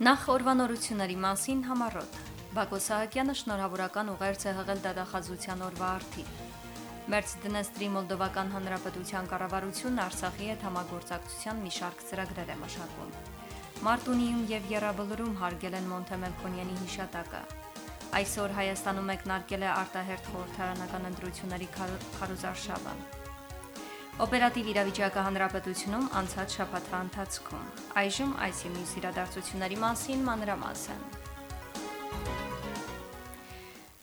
Նախ օրվանորությունների մասին համառոտ։ Բակո Սահակյանը շնորհավորական ուղերձ է հղել դատախազության օրվա արդիվ։ Մերցդնեստրի Մոլդովական Հանրապետության կառավարությունն Արցախի հետ համագործակցության մի շարք ծրագրեր է մշակում։ Մարտունիում եւ Եռաբլուրում հարգել են Մոնտեմելքոնյանի հիշատակը։ Այսօր Հայաստանում մեկնարկել է արտահերթ խորհրդարանական ընտրությունների քարոզարշավը։ Օպերատիվ իրավիճակը հանրապետությունում անցած շաբաթվա ընթացքում։ Այժմ այս եւ մյուս իրադարձությունների մասին մանրամասն։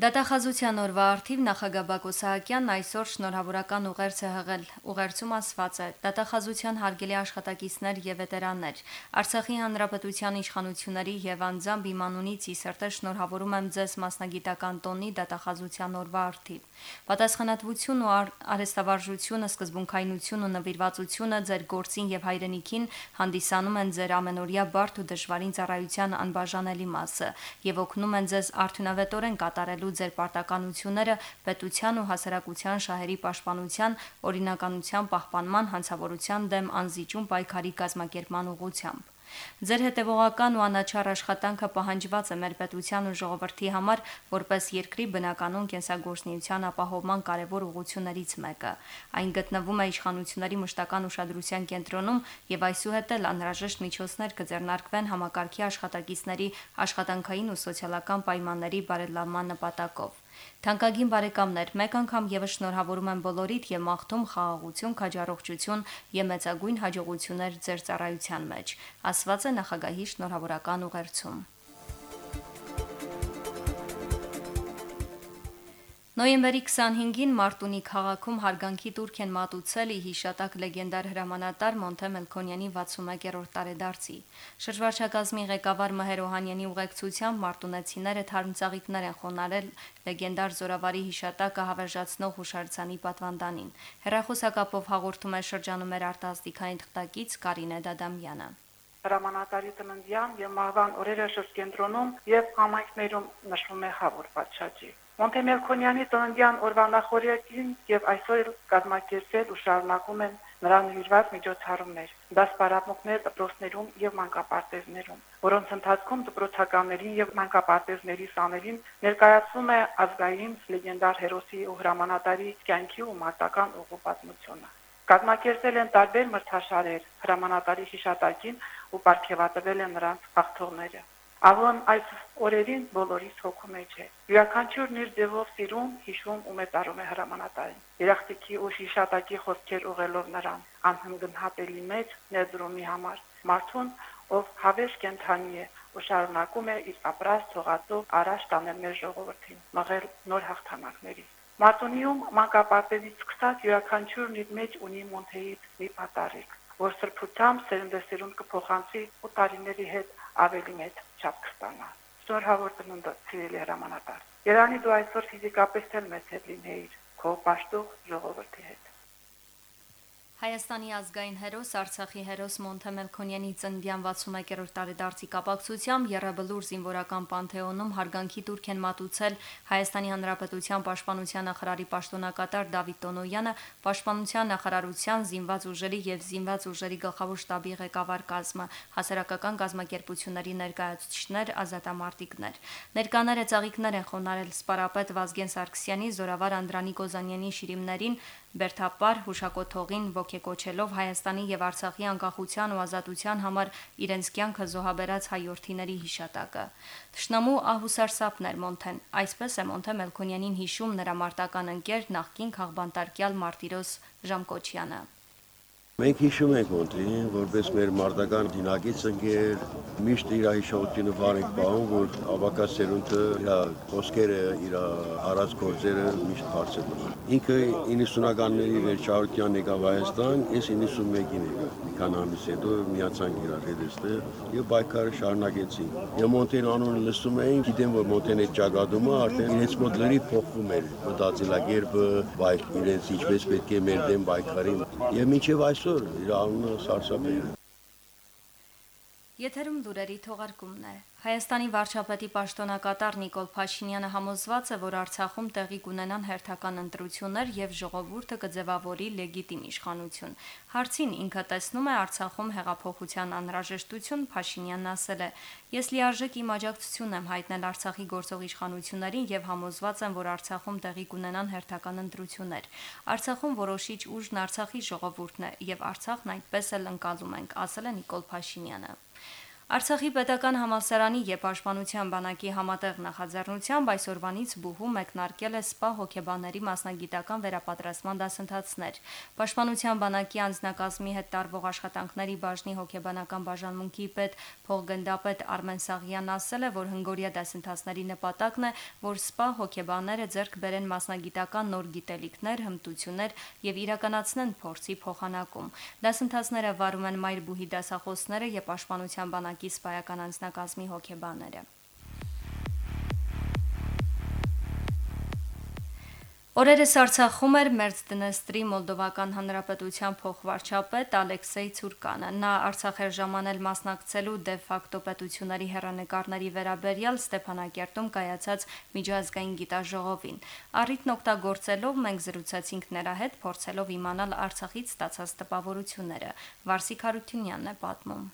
Դատախազության օրվա արդիվ նախագահ Բակո Սահակյանն այսօր շնորհավորական ուղերձ է հղել։ Ուղերձում ասված է. «Դատախազության հարգելի աշխատակիցներ եւ վետերաններ, Արցախի հանրապետության իշխանությունների եւ անձամբ իմ անունից ի սրտե շնորհավորում եմ ձեզ մասնագիտական տոնի դատախազության օրվա արդիվ։ Պատասխանատվություն ու արհեստավարժությունը, սկզբունքայնություն ու նվիրվածությունը ձեր գործին եւ հայրենիքին հանդիսանում են ձեր ամենօրյա բարդ ու դժվարին ծառայության անբաժանելի մասը եւ օգնում են ձեզ արդյունավետորեն կատարելու ստեղծելու ձեր պարտականությունները պետության ու հասարակության շահերի պաշտպանության, օրինականության պահպանման, հանցավորության դեմ անզիջում պայքարի կազմակերպման ուղղությամբ։ Ձեր հետևողական ու անաչառ աշխատանքը պահանջված է մեր պետության ու ժողովրդի համար որպես երկրի բնականon կենսագործնիության ապահովման կարևոր ուղղություններից մեկը։ Այն գտնվում է իշխանությունների մշտական ուշադրության կենտրոնում եւ այսուհետ էլ անհրաժեշտ միջոցներ կձեռնարկվեն համակարգի աշխատակիցների աշխատանքային ու սոցիալական պայմանների բարելավման նպատակով։ Թանկագին բարեկամներ, մեկ անգամ եւս շնորհավորում եմ բոլորիդ եւ մաղթում խաղաղություն, քաջառողջություն եւ մեծագույն հաջողություններ ձեր ծառայության մեջ, ասված է նախագահի շնորհավորական ուղերձում։ Նոյեմբերի 25-ին Մարտունի քաղաքում հարգանքի տուրք են մատուցել հիշատակ լեգենդար հրամանատար Մոնթե Մելքոնյանի 61-րդ տարեդարձի։ Շրջվարչակազմի ղեկավար Մհեր Օհանյանի ուղեկցությամբ մարտունեցիները թարմծաղիկներ են խոնարել լեգենդար զորավարի հիշատակը հավերժացնող հուշարձանի պատվանդանին։ Հերախոսակապով հաղորդում է շրջանում մեր արտասթիկային թղթակից Կարինե Դադամյանը հրամանատարի ծննդյան եւ մահվան օրերը շրջենտրոնում եւ համայնքներում նշվում է խավոր պատշաճի։ Մոնտեմելքոնյանի ծննդյան օրվա նախորյակին եւ այսօր կազմակերպել ու շարունակում են նրան հյուրված միջոցառումներ, դասպարապմունքներ դպրոցներում եւ մանկապարտեզներում, որոնց ընթացքում դպրոցականներին եւ մանկապարտեզների սաներին ներկայացվում է ազգային լեգենդար հերոսի ու հրամանատարի կյանքի ու մարտական ուղու պատմությունը։ Կազմակերպել են տարբեր մրցաշարեր հրամանատարի հիշատակին ու ապարգևատրվել են նրանց հաղթողները։ Ավոն այս օրերին բոլորիս հոգու մեջ է։ Յուրաքանչյուրն իր ձևով սիրում, հիշում ու մեծարում է հրամանատարին։ Երախտիկի ու շիշատակի խոսքեր ուղելով նրան, անհնգնհատելի մեծ ներդրումի համար։ Մարդուն, ով հավես կենթանի է, ու շարունակում է իր ապրած թողածով առաջ տանել մեր ժողովրդին, մղել նոր հաղթանակների։ Մարտունիում մանկապարտեզից սկսած յուրաքանչյուրն իր մեջ ունի մոնթեից մի պատարիկ, որ սրբությամբ սերնդեսերուն կփոխանցի ու տարիների հետ ավելի մեծ չափ կստանա։ Շնորհավոր ծննդոց սիրելի հրամանատար։ Երանի դու այսօր ֆիզիկապես էլ մեծ հետ լինեիր քո պաշտող ժողովրդի հետ։ Հայաստանի ազգային հերոս Արցախի հերոս Մոնթե Մելքոնյանի ծննդյան 61-րդ տարեդարձի կապակցությամբ Եռաբլուր զինվորական պանթեոնում հարգանքի տուրք են մատուցել Հայաստանի Հանրապետության Պաշտպանության նախարարի պաշտոնակատար Դավիթ Տոնոյանը, Պաշտպանության նախարարության զինված ուժերի եւ զինված ուժերի գլխավոր շտաբի ղեկավար կազմը, հասարակական գազམ་ակերպությունների ներկայացուցիչներ, ազատամարտիկներ։ Ներկաները ծաղիկներ են խոնարել սպարապետ Վազգեն Սարգսյանի, Զորավար Անդրանիկ Օզանյանի շիրիմներին, Բերթապար հուշակոթողին ոգեկոչելով Հայաստանի եւ Արցախի անկախության ու ազատության համար իրենց կյանքը զոհաբերած հայորդիների հիշատակը։ Տշնամու ահուսարսապներ Մոնթեն, այսպես է Մոնթե Մելքոնյանին հիշում նրա մարտական ընկեր նախկին քաղբանտարկյալ Մարտիրոս Ժամկոչյանը։ Մենք հիշում ենք Մոնտին, որպես մեր մարտական դինագից ընկեր, միշտ իր հիշողությունը վար ենք պահում, որ ավակա սերունդը իր խոսքերը, իր հարած գործերը միշտ բարձր Ինքը 90-ականների վերջավորության եկավ Հայաստան, ես 91-ին եկա։ Մի քանի ամիս հետո միացանք իրար հետ այստեղ եւ բայկարը շարունակեցինք։ Եվ Մոնտեն անունը լսում էին, գիտեմ որ Մոնտեն այդ ճակատումը արդեն իրենց մոտ լրի փոխվում էր մտածելակերպը, բայ իրենց ինչպես պետք է մեր դեմ բայկարին։ Եվ մինչև այսօր իր անունը սարսափել է։ Եթերում լուրերի թողարկումն է։ Հայաստանի վարչապետի պաշտոնակատար Նիկոլ Փաշինյանը համոզված է, որ Արցախում տեղի կունենան հերթական ընտրություններ եւ ժողովուրդը կձևավորի լեգիտիմ իշխանություն։ Հարցին ինքը տեսնում է Արցախում հեղափոխության անհրաժեշտություն, Փաշինյանն ասել է. Ես լիարժեք իմ աջակցությունն եմ հայտնել Արցախի գործող իշխանություններին եւ համոզված եմ, որ Արցախում տեղի կունենան հերթական ընտրություններ։ Արցախում որոշիչ ուժն Արցախի ժողովուրդն է եւ Արցախն այդպես էլ ընկալում ենք, ասել է Նիկոլ Փաշինյանը։ Արցախի պետական համալսարանի եւ Պաշտպանության բանակի համատեղ նախաձեռնությամբ այսօրվանից բուհու մեկնարկել է սպա հոգեբանների մասնագիտական վերապատրաստման դասընթացներ։ Պաշտպանության բանակի անձնակազմի հետ տարվող աշխատանքների բաժնի հոգեբանական բաժանմունքի պետ փոխգնդապետ Արմեն Սաղյանն ասել է, որ հնգորիա դասընթացների նպատակն է, որ սպա հոգեբանները ձեռք բերեն մասնագիտական նոր գիտելիքներ, հմտություններ եւ իրականացնեն փորձի փոխանակում։ Դասընթացները վարում են Մայրբուհի դասախոսները եւ Պաշտպանության բանակի բանակի սպայական անձնակազմի հոգեբանները։ Օրերս Արցախում էր Մերձդնեստրի Մոլդովական Հանրապետության փոխվարչապետ Ալեքսեյ Ցուրկանը։ Նա Արցախ էր ժամանել մասնակցելու դե ֆակտո պետությունների հերանեկարների վերաբերյալ Ստեփանակերտում կայացած միջազգային գիտաժողովին։ Առիթն օգտագործելով մենք զրուցեցինք նրա հետ, փորձելով իմանալ Արցախից ստացած տպավորությունները։ Վարսիկ Հարությունյանն է պատմում։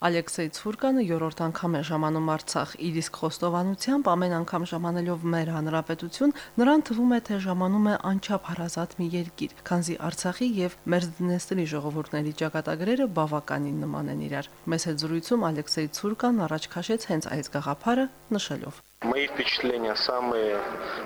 Ալեքսեյ Ցուրկանը երրորդ անգամ է ժամանում Արցախ։ Իր իսկ խոստովանությամբ ամեն անգամ ժամանելով մեր հանրապետություն նրան թվում է թե ժամանում է անչափ հարազատ մի երկիր, քանզի Արցախի եւ Մերձդնեստրի ժողովուրդների ճակատագրերը բավականին նման են իրար։ Մեծ զրույցում Ալեքսեյ Ցուրկան առաջ քաշեց հենց այս գաղափարը նշելով. Мои впечатления самые,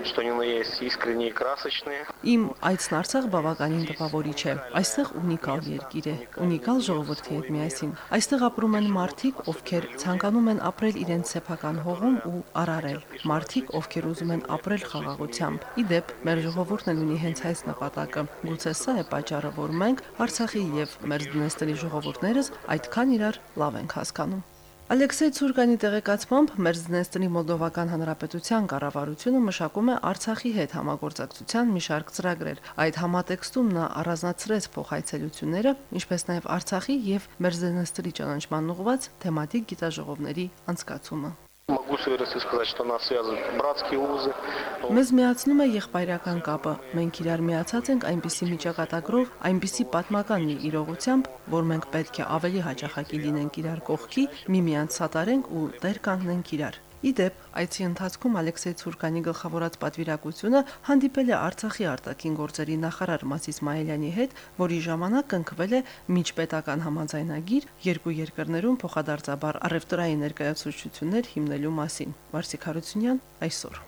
что ни на есть, искренние и красочные։ Իմ այցն Արցախ բավականին տպավորիչ է։ Այստեղ ունիկալ երկիր է, ունիկալ ժողովրդի հետ միասին։ Այստեղ ապրում են մարդիկ, ովքեր ցանկանում են ապրել իրենց սեփական հողում ու արարել։ Մարդիկ, ովքեր ուզում են ապրել խաղաղությամբ։ Իդեպ, մեր ժողովուրդն էլ ունի հենց այս նպատակը։ Գուցե սա է պատճառը, որ մենք Արցախի եւ Մերձդնեստրի ժողովուրդներս այդքան իրար լավ ենք հասկանում։ Ալեքսեյ Ցուրկանի տեղեկացմամբ Մերձդնեստրի Մոլդովական Հանրապետության կառավարությունը մշակում է Արցախի հետ համագործակցության մի շարք ծրագրեր։ Այդ համատեքստում նա առանձնացրեց փոխայցելությունները, ինչպես նաև Արցախի եւ Մերձդնեստրի ճանաչման ուղղված թեմատիկ գիտաժողովների անցկացումը։ Могу с уверенностью сказать, что нас связывают братские узы. Մեզ միացնում է եղբայրական կապը։ Մենք իրար միացած ենք այնպիսի միջակայքագրով, այնպիսի պատմական մի իրողությամբ, որ մենք պետք է ավելի հաճախակի լինենք իրար կողքի, միմյանց սատարենք ու դեր կանգնենք իրար։ Իդեպ, այցի ընթացքում Ալեքսեյ Ցուրկանի գլխավորած պատվիրակությունը հանդիպել է Արցախի արտաքին գործերի նախարար Մասիս Մայելյանի հետ, որի ժամանակ կնքվել է միջպետական համաձայնագիր երկու երկրներում փոխադարձաբար առևտրային ներկայացուցչություններ հիմնելու մասին։ Վարսիկ Հարությունյան այսօր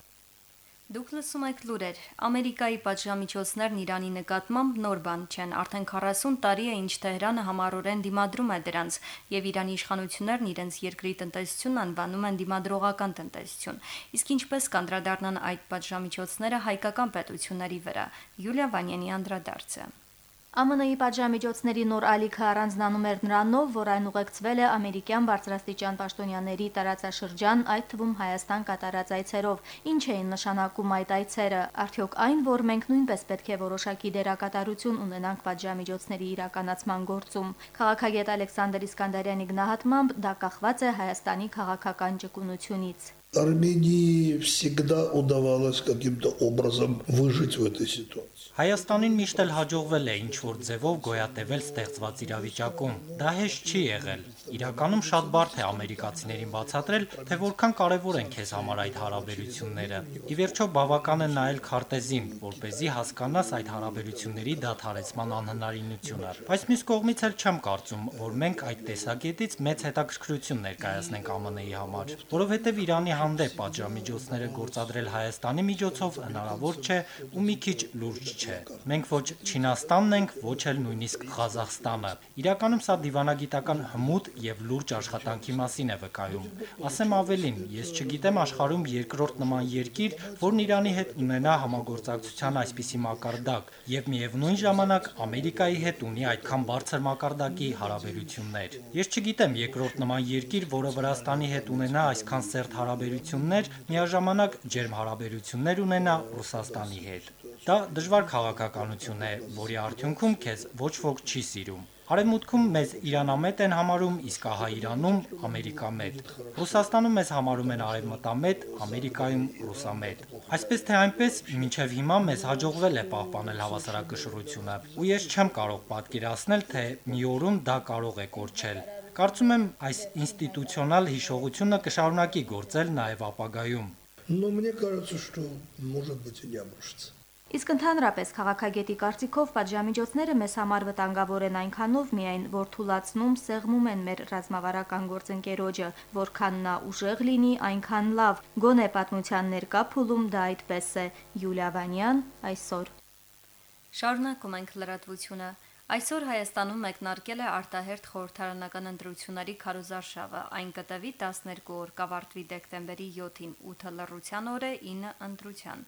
Դուք լսում եք լուրեր։ Ամերիկայի պատժամիջոցներն Իրանի նկատմամբ նոր բան չեն։ Արդեն 40 տարի է, ինչ Թեհրանը համառորեն դիմադրում է դրանց, եւ Իրանի իշխանություններն իրենց երկրի տնտեսությունն անվանում են դիմադրողական տնտեսություն։ Իսկ ինչպես կանդրադառնան այդ պատժամիջոցները հայկական պետությունների վրա։ Յուլիա Վանյանի անդրադարձը։ ԱՄՆ-ի պատժամիջոցների նոր ալիքը առանձնանում էր նրանով, որ այն ուղեկցվել է ամերիկյան բարձրաստիճան պաշտոնյաների տարածաշրջան, այդ թվում Հայաստան կատարած այցերով։ Ինչ էին նշանակում այդ այցերը։ Արդյոք այն, որ մենք նույնպես պետք է որոշակի դերակատարություն ունենանք պատժամիջոցների իրականացման գործում։ Քաղաքագետ Ալեքսանդր Իսկանդարյանի գնահատմամբ դա կախված է Հայաստանի քաղաքական ճկունությունից։ Армении всегда удавалось каким-то образом выжить в этой ситуации. Հայաստանին միշտ էլ հաջողվել է ինչ որ ձևով գոյատևել ստեղծված իրավիճակում։ Դա հեշտ չի եղել։ Իրականում շատ բարդ է ամերիկացիներին բացատրել, թե որքան կարևոր են քեզ համար այդ հարաբերությունները։ Ի վերջո բավական է նայել քարտեզին, որ เป զի հասկանաս այդ հարաբերությունների դադարեցման անհնարինությունը։ Բայց մյուս կողմից էլ չեմ կարծում, որ մենք այդ տեսակետից մեծ հետաքրքրություն ներկայացնենք ԱՄՆ-ի համար, որովհետև Իրանի հանդեպ պատժամիջոցները գործադրել Հայաստանի միջոցով հնարավոր չէ ու մի քիչ լուրջ չէ։ Մենք ոչ Չինաստանն ենք, ոչ էլ նույնիսկ Ղազախստանը։ Իրականում սա դիվանագիտական հմուտ եւ լուրջ աշխատանքի մասին է վկայում։ Ասեմ ավելին, ես չգիտեմ աշխարհում երկրորդ նման երկիր, որն Իրանի հետ ունենա համագործակցության այսպիսի մակարդակ եւ միևնույն ժամանակ Ամերիկայի հետ ունի այդքան բարձր մակարդակի հարաբերություններ։ Ես չգիտեմ երկրորդ նման երկիր, որը Վրաստանի հետ ունենա այսքան սերտ հարաբերություններ հարաբերություններ, միաժամանակ ջերմ հարաբերություններ ունենա Ռուսաստանի հետ։ Դա դժվար քաղաքականություն է, որի արդյունքում քեզ ոչ ոք չի սիրում։ Արևմուտքում մեզ Իրանամետ են համարում, իսկ ահա Իրանում Ամերիկամետ։ Ռուսաստանում մեզ համարում են արևմտամետ, Ամերիկայում ռուսամետ։ Այսպես թե այնպես, մինչև հիմա մեզ հաջողվել է պահպանել հավասարակշռությունը, ու ես չեմ կարող պատկերացնել, թե մի օրում դա կարող է կորչել։ Կարծում եմ, այս ինստիտուցիոնալ հիշողությունը կշարունակի գործել նաև ապագայում։ Но мне кажется, что может быть и не обрушится. Իսկ ընդհանրապես քաղաքագետի կարծիքով պատժամիջոցները մեզ համար վտանգավոր են այնքանով միայն, որ թույլատնում սեղմում են մեր ռազմավարական գործընկերոջը, որքան նա ուժեղ լինի, այնքան լավ։ Գոնե պատմության ներկա փուլում դա այդպես է։ Յուլիա Վանյան այսօր։ Շարունակում ենք լրատվությունը։ Այսօր Հայաստանում մեկնարկել է արտահերթ խորհրդարանական ընտրությունների քարոզարշավը։ Այն կտևի 12 օր, կավարտվի դեկտեմբերի 7-ին, 8-ը լռության օր է, 9-ը ընտրության։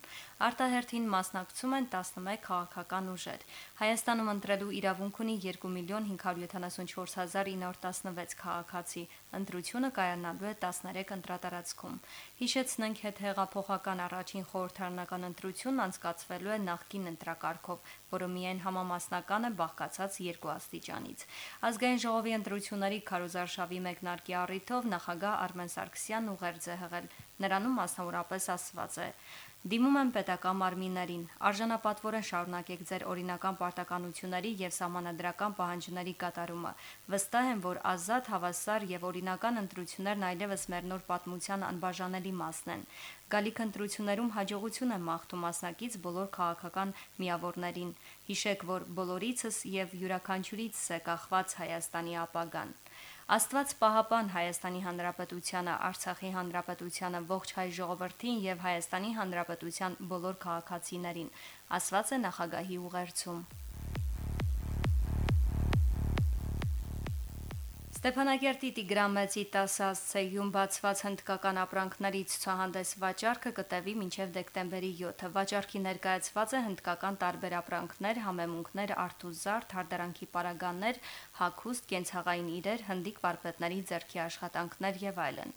Արտահերթին մասնակցում են 11 քաղաքական ուժեր։ Հայաստանում ընտրելու իրավունք ունի 2 միլիոն 574916 քաղաքացի։ Ընտրությունը կայանալու է 13 ընտրատարածքում։ Հիշեցնենք, հետ հեղափոխական առաջին խորհրդարանական ընտրությունն անցկացվելու է նախկին ընտրակարգով, որը միայն համամասնական է բաղկացած երկու աստիճանից։ Ազգային ժողովի ընտրությունների քարոզարշավի մեկնարկի առիթով նախագահ Արմեն Սարգսյանն ուղերձ է հղել։ Նրանում մասնավորապես ասված է. Դիմում եմ պետական մարմիններին, արժանապատվորեն շարունակեք ձեր օրինական պարտականությունների եւ սահմանադրական պահանջների կատարումը։ Վստահ եմ, որ ազատ, հավասար եւ օրինական ընտրություններն այլևս մեր նոր պատմության անբաժանելի մասն են։ Գալիք ընտրություններում հաջողություն եմ մաղթում մասնակից բոլոր քաղաքական միավորներին։ Հիշեք, որ բոլորիցս եւ յուրաքանչյուրից է կախված Հայաստանի ապագան։ Աստված պահապան Հայաստանի Հանրապետությանը, Արցախի Հանրապետությանը, ողջ հայ ժողովրդին եւ Հայաստանի Հանրապետության բոլոր քաղաքացիներին, ասված է նախագահի ուղերձում։ Ստեփանակերտի Տիգրամեցի 10 ասցեյում բացված հնդկական ապրանքների ցուցահանդես վաճառքը կտևի մինչև դեկտեմբերի 7-ը։ Վաճառքի ներկայացված է հնդկական տարբեր ապրանքներ, համեմունքներ, արթուզարդ, հարդարանքի պարագաներ, հագուստ, կենցաղային իրեր, հնդիկ վարպետների ձեռքի աշխատանքներ եւ այլն։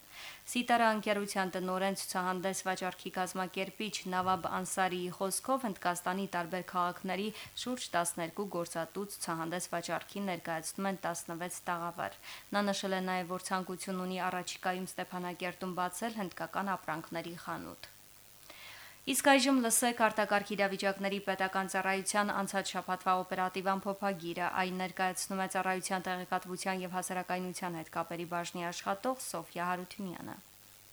Սիտարա անկերության տնորեն ցուցահանդես վաճառքի կազմակերպիչ Նավաբ Անսարիի խոսքով Հնդկաստանի տարբեր քաղաքների շուրջ 12 գործատու ցուցահանդես վաճառքին ներկայացնում են 16 տաղավար։ Նա նշել է նաև, որ ցանկություն ունի առաջիկայում Ստեփանակերտում բացել հնդկական ապրանքների խանութ։ Իսկ այժմ լսեք արտակարգ իրավիճակների պետական ծառայության անցած շաբաթվա օպերատիվ ամփոփագիրը։ Այն ներկայացնում է ծառայության տեղեկատվության եւ հասարակայնության հետ կապերի բաժնի աշխատող Սոֆիա Հարությունյանը։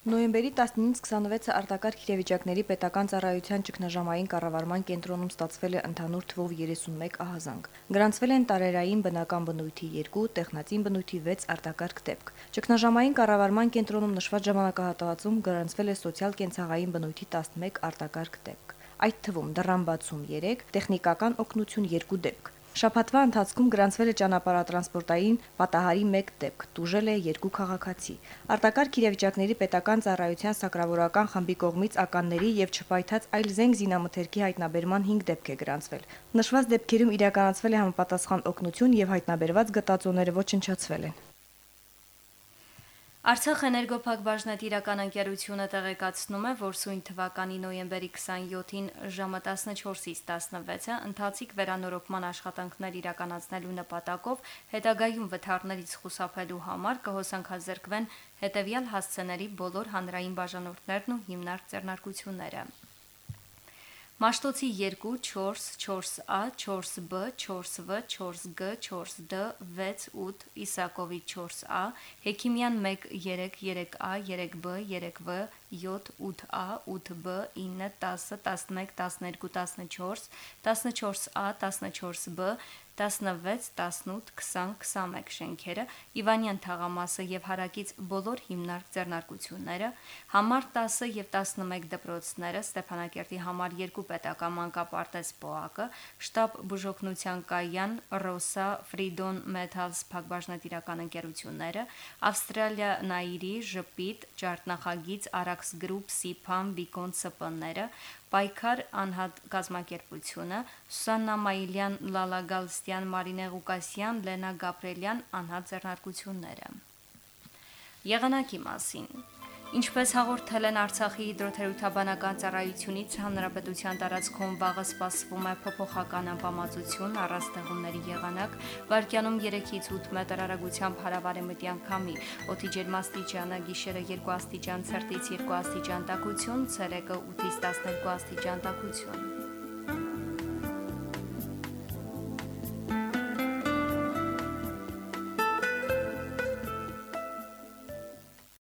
Նոյեմբերի 19-ից 26-ը արտակարգ իրավիճակների պետական ծառայության ճգնաժամային կառավարման կենտրոնում ստացվել է ընդհանուր թվով 31 ահազանգ։ Գրանցվել են տարերային բնական բնույթի 2, տեխնատին բնույթի 6 արտակարգ դեպք։ Ճգնաժամային կառավարման կենտրոնում նշված ժամանակահատվածում գրանցվել է սոցիալ-կենցաղային բնույթի 11 արտակարգ դեպք։ Այդ թվում դռան բացում 3, տեխնիկական օգնություն 2 դեպք։ Շաբաթվա ընթացքում գրանցվել է ճանապարհատրանսպորտային պատահարի 1 դեպք, տուժել է 2 քաղաքացի։ Արտակարգ իրավիճակների պետական ծառայության սակրավորական խմբի կողմից ականների եւ չփայթած այլ զենք զինամթերքի հայտնաբերման 5 դեպք է գրանցվել։ Նշված դեպքերում իրականացվել է համապատասխան օգնություն եւ հայտնաբերված գտածոները ոչնչացվել են։ Արցախ էներգոփակ բաժնետիրական ընկերությունը տեղեկացնում է, որ սույն թվականի նոյեմբերի 27-ին ժամը 14-ից 16-ը ընթացիկ վերանորոգման աշխատանքներ իրականացնելու նպատակով հետագայում վթարներից խուսափելու համար կհոսանքազերկվեն հետևյալ հասցեների բոլոր հանրային բաժանորդներն ու հիմնարկ ձեռնարկությունները։ Մաշտոցի 2, 4, 4A, 4B, 4V, 4G, 4D, 6, 8, Իսակովի 4A, Հեքիմյան 1, 3, 3A, 3B, 3V, 7, 8A, 8B, 9, 10, 11, 12, 14, 14A, 14B, 16, 18, 20, 21 շենքերը, Իվանյան թաղամասը եւ հարակից բոլոր հիմնարկ ձեռնարկությունները, համար 10 եւ 11 դպրոցները, Ստեփանակերտի համար 2 պետական մանկապարտեզ ՊՕԱԿ-ը, շտաբ բուժօգնության կայան, Ռոսա, Ֆրիդոն Մեթալս փակbaşնատիրական ընկերությունները, Ավստրալիա Նայիրի, Ժպիտ, Ջարտնախագից, Արաքս գրուպ, Սիփամ, Բիկոն ՍՊ-ները, Պայքար անհատ գազམ་ակերպությունը Սուսաննա Մայիլյան, Լալա Գալստյան, Մարինե Ղուկասյան, Լենա Գաբրելյան անհատ ձեռնարկությունները։ Եղանակի մասին Ինչպես հաղորդել են Արցախի հիդրոթերապևտաբանական ծառայությունից, հանրապետության տարածքում վաղը սպասվում է փոփոխական անբավարարություն, առաստեղումների եղանակ, վարկյանում 3-ից 8 մետր արագությամբ հարավարեմտյան քամի, օդի ջերմաստիճանը գիշերը 2 աստիճան ցերտից 2 աստիճան տաքություն, ցերեկը 8-ից 12 աստիճան տաքություն։